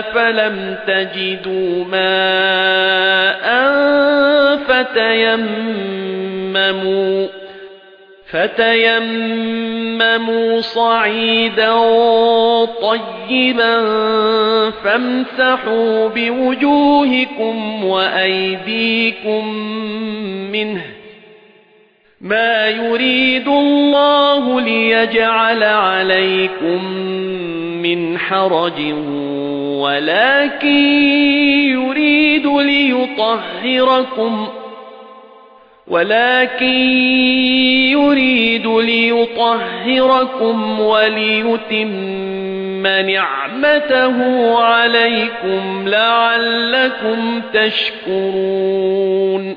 فَلَمْ تَجِدُوا مَاءً فتيمموا فتيمموا صعيدا طيبا فامسحوا بوجوهكم وأيديكم منه. ما يريد الله ليجعل عليكم من حرج ولكن يريد ليطهركم. ولكن يريد ليطهركم وليتم نعمته عليكم لعلكم تشكرون.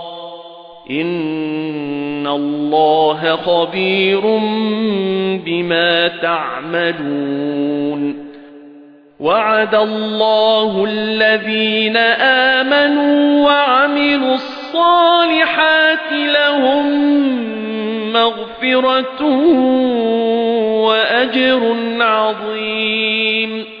إِنَّ اللَّهَ خَبِيرٌ بِمَا تَعْمَلُونَ وَعَدَ اللَّهُ الَّذِينَ آمَنُوا وَعَمِلُوا الصَّالِحَاتِ لَهُم مَّغْفِرَةٌ وَأَجْرٌ عَظِيمٌ